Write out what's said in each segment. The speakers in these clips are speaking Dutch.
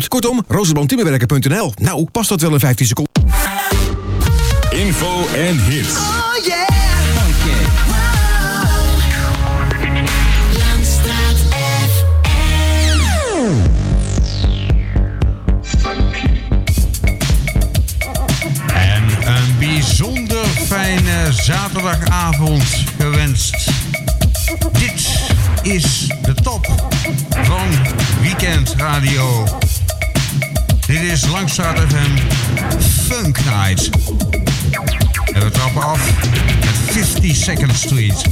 Kortom, rozenboomtimmerwerken.nl. Nou, past dat wel in 15 seconden? Info en hits. Oh yeah. En een bijzonder fijne zaterdagavond gewenst. Dit is de top van Weekend Radio. Dit is Langstraat FM Funk Night. En we trappen af met 52nd Street.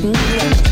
Yeah.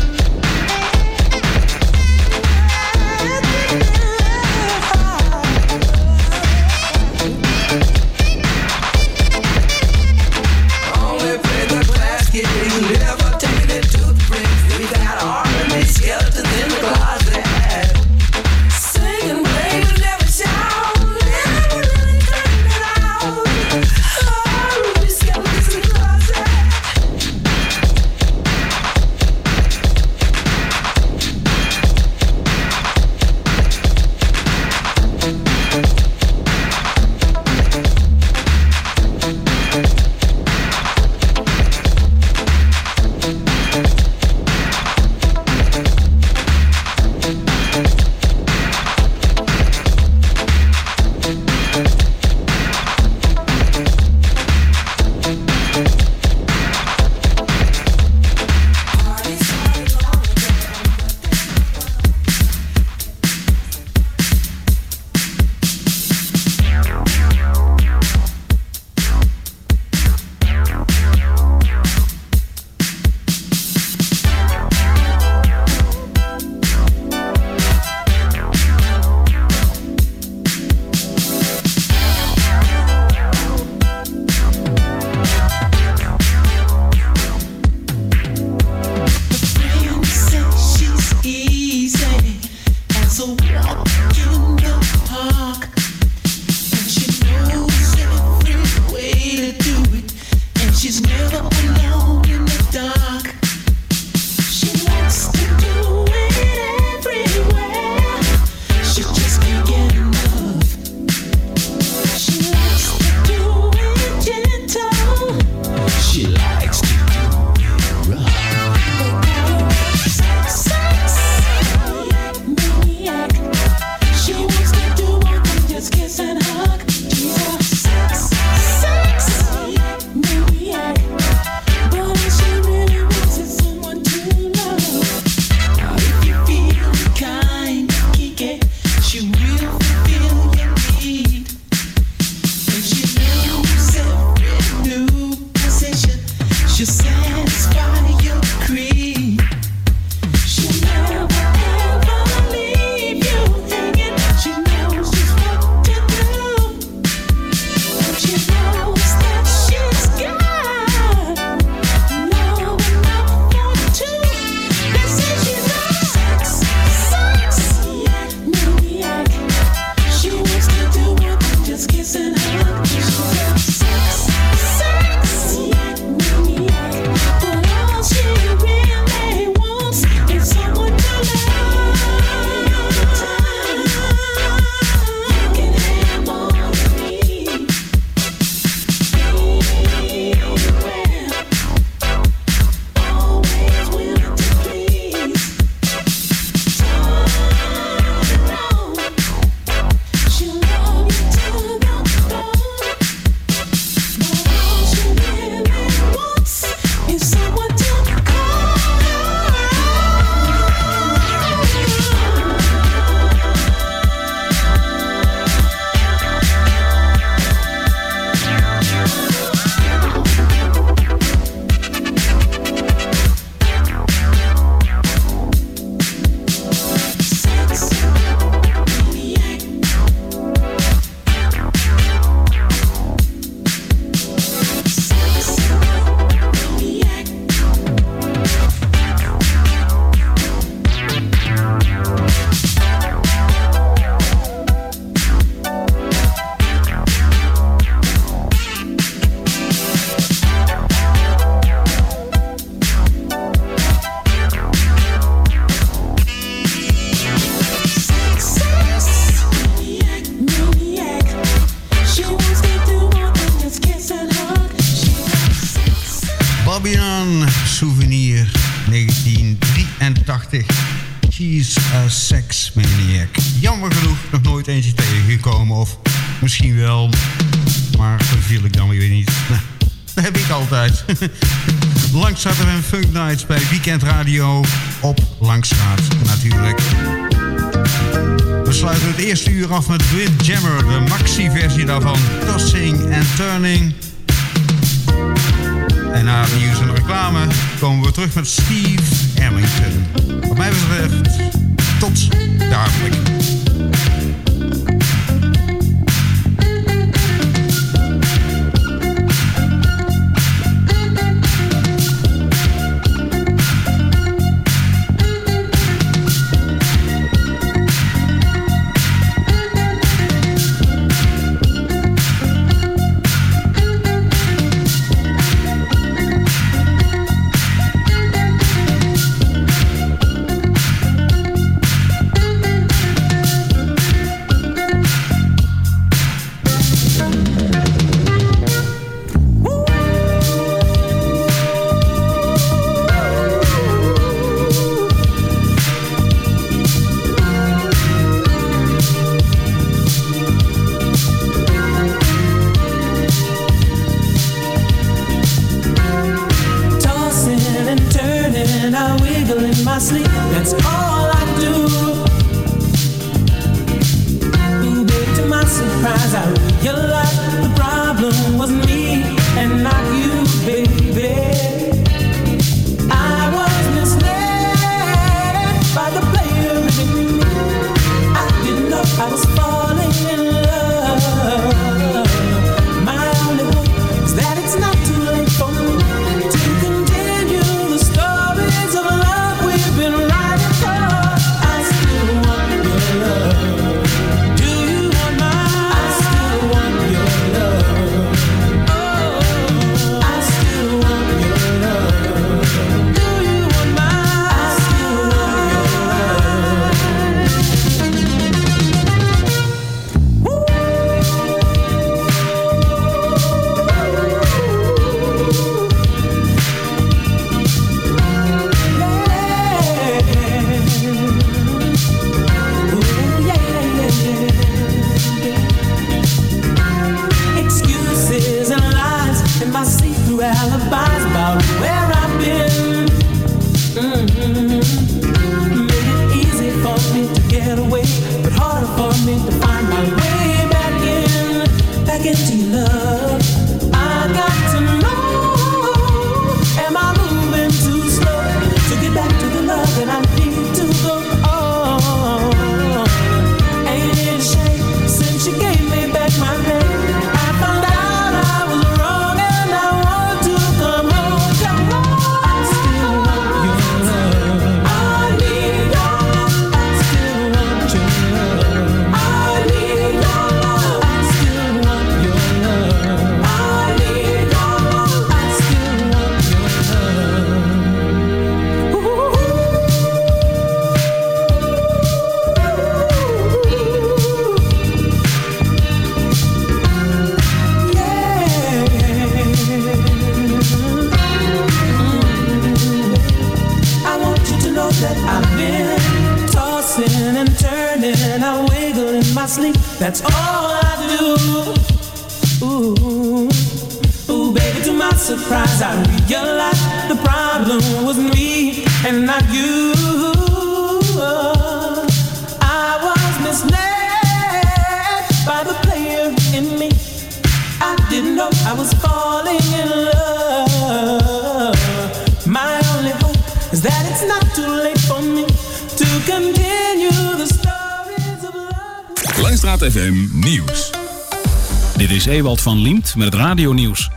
Van Liemt met het radionieuws.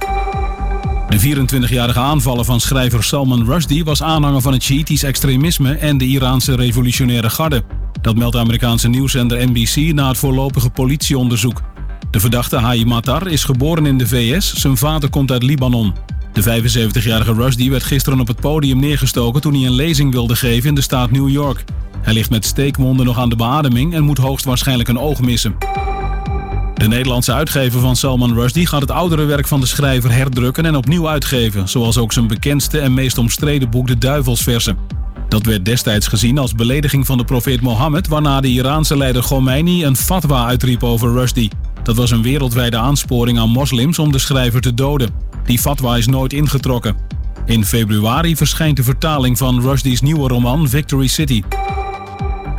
De 24-jarige aanvaller van schrijver Salman Rushdie was aanhanger van het Shiitisch extremisme en de Iraanse revolutionaire garde. Dat meldt de Amerikaanse nieuwszender NBC na het voorlopige politieonderzoek. De verdachte Hayy Matar is geboren in de VS, zijn vader komt uit Libanon. De 75-jarige Rushdie werd gisteren op het podium neergestoken toen hij een lezing wilde geven in de staat New York. Hij ligt met steekwonden nog aan de beademing en moet hoogstwaarschijnlijk een oog missen. De Nederlandse uitgever van Salman Rushdie gaat het oudere werk van de schrijver herdrukken en opnieuw uitgeven, zoals ook zijn bekendste en meest omstreden boek De Duivelsversen. Dat werd destijds gezien als belediging van de profeet Mohammed, waarna de Iraanse leider Khomeini een fatwa uitriep over Rushdie. Dat was een wereldwijde aansporing aan moslims om de schrijver te doden. Die fatwa is nooit ingetrokken. In februari verschijnt de vertaling van Rushdie's nieuwe roman Victory City.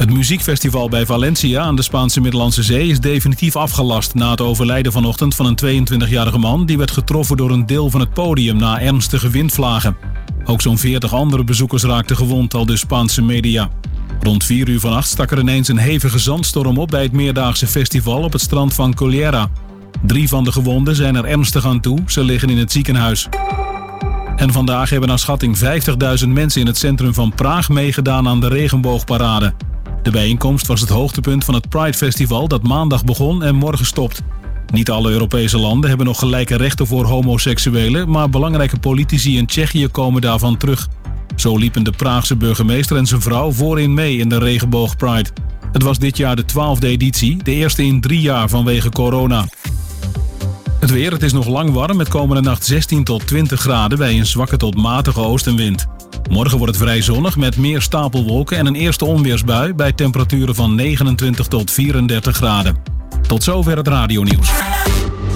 Het muziekfestival bij Valencia aan de Spaanse Middellandse Zee is definitief afgelast na het overlijden vanochtend van een 22-jarige man die werd getroffen door een deel van het podium na ernstige windvlagen. Ook zo'n 40 andere bezoekers raakten gewond, al de Spaanse media. Rond 4 uur vannacht stak er ineens een hevige zandstorm op bij het meerdaagse festival op het strand van Collera. Drie van de gewonden zijn er ernstig aan toe, ze liggen in het ziekenhuis. En vandaag hebben naar schatting 50.000 mensen in het centrum van Praag meegedaan aan de regenboogparade. De bijeenkomst was het hoogtepunt van het Pride Festival dat maandag begon en morgen stopt. Niet alle Europese landen hebben nog gelijke rechten voor homoseksuelen, maar belangrijke politici in Tsjechië komen daarvan terug. Zo liepen de Praagse burgemeester en zijn vrouw voorin mee in de regenboog Pride. Het was dit jaar de twaalfde editie, de eerste in drie jaar vanwege corona. Het weer, het is nog lang warm met komende nacht 16 tot 20 graden bij een zwakke tot matige oostenwind. Morgen wordt het vrij zonnig met meer stapelwolken en een eerste onweersbui bij temperaturen van 29 tot 34 graden. Tot zover het radionieuws.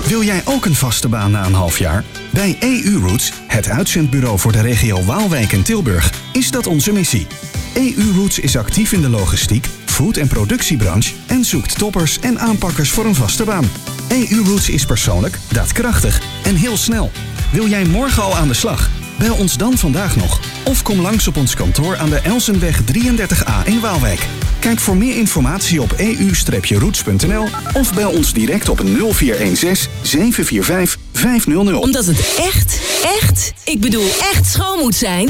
Wil jij ook een vaste baan na een half jaar? Bij EU Roots, het uitzendbureau voor de regio Waalwijk en Tilburg, is dat onze missie. EU Roots is actief in de logistiek, food- en productiebranche en zoekt toppers en aanpakkers voor een vaste baan. EU Roots is persoonlijk, daadkrachtig en heel snel. Wil jij morgen al aan de slag? Bel ons dan vandaag nog. Of kom langs op ons kantoor aan de Elsenweg 33A in Waalwijk. Kijk voor meer informatie op eu-roots.nl of bel ons direct op 0416 745 500. Omdat het echt, echt, ik bedoel echt schoon moet zijn.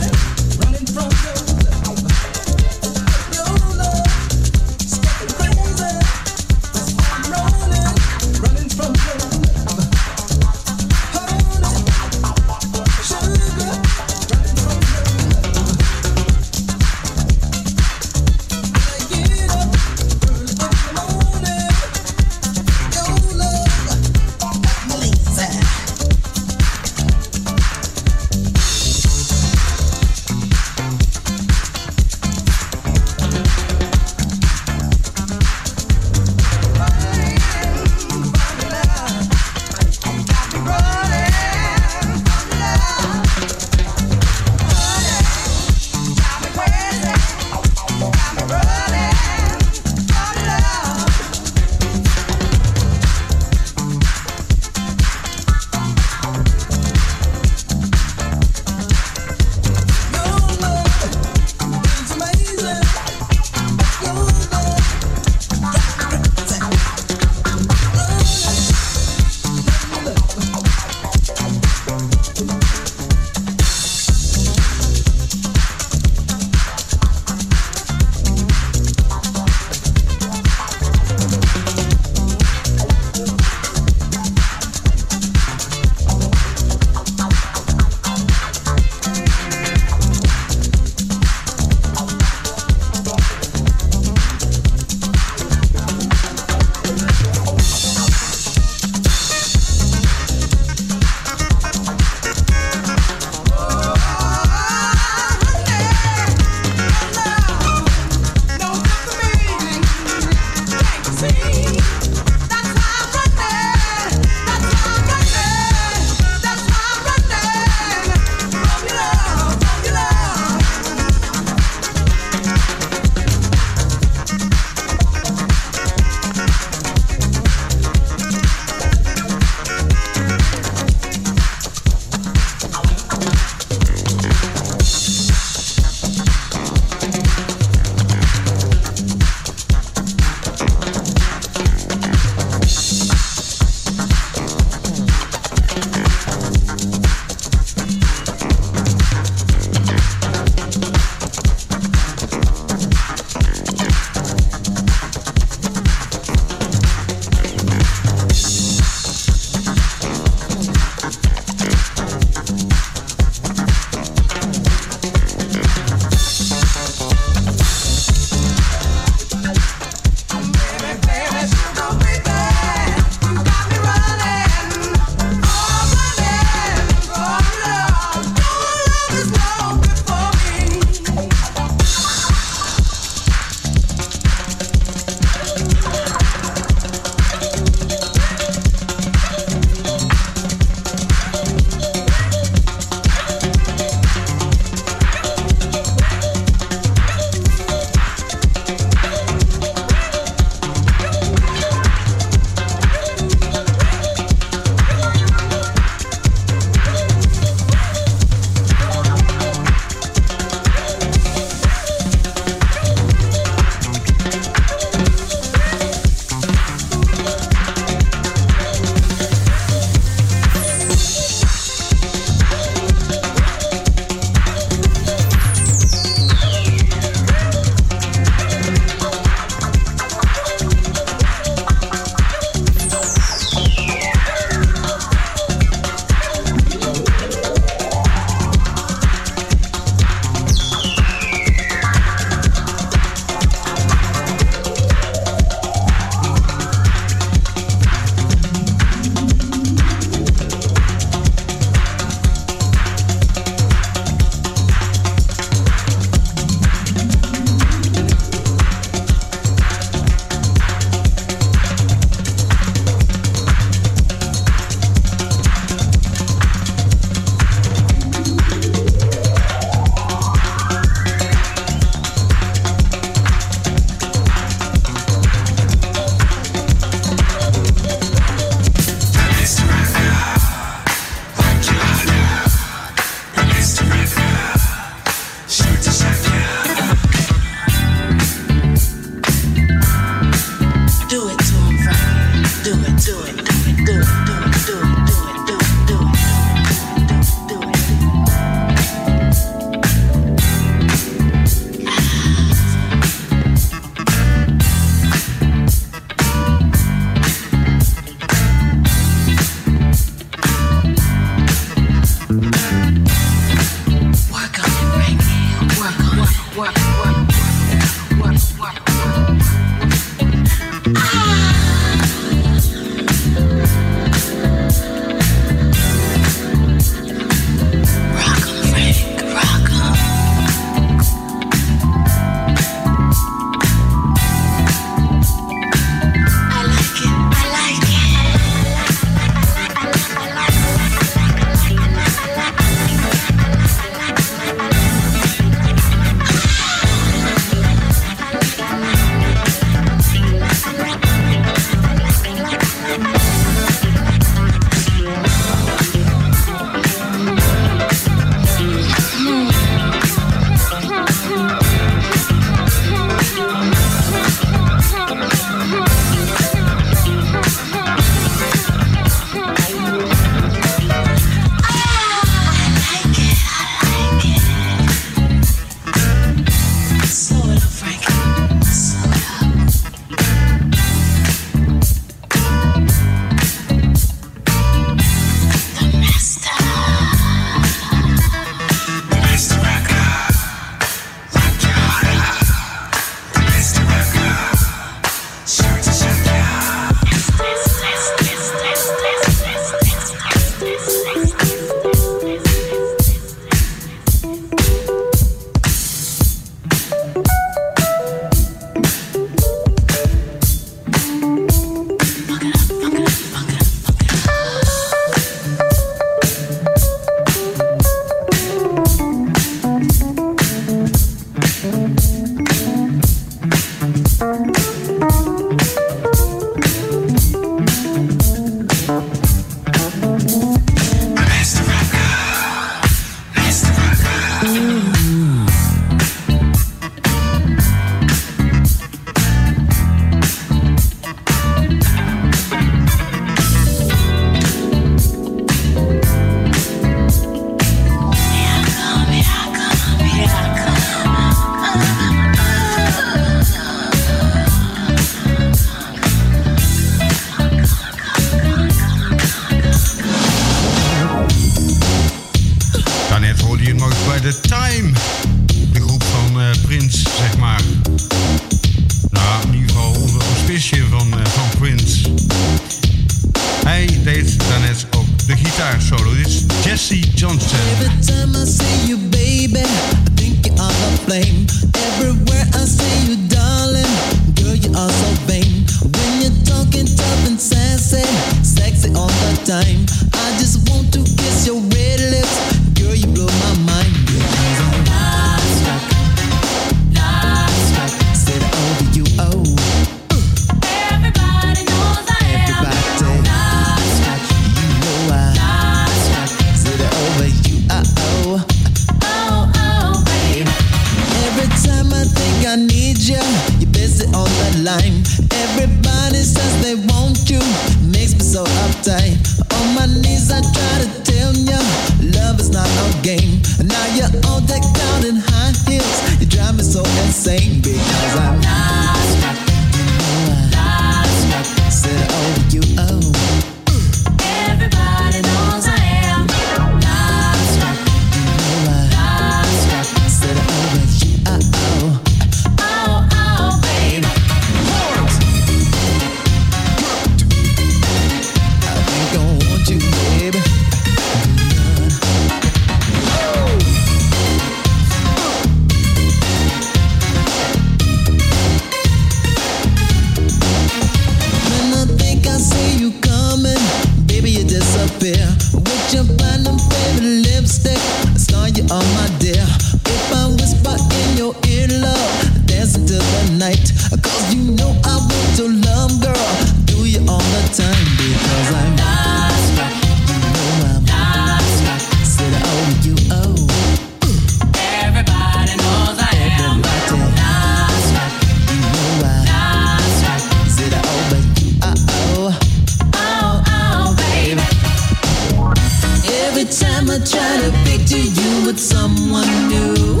I try to picture you with someone new.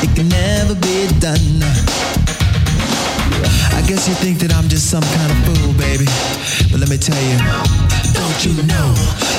It can never be done. I guess you think that I'm just some kind of fool, baby. But let me tell you, don't you know?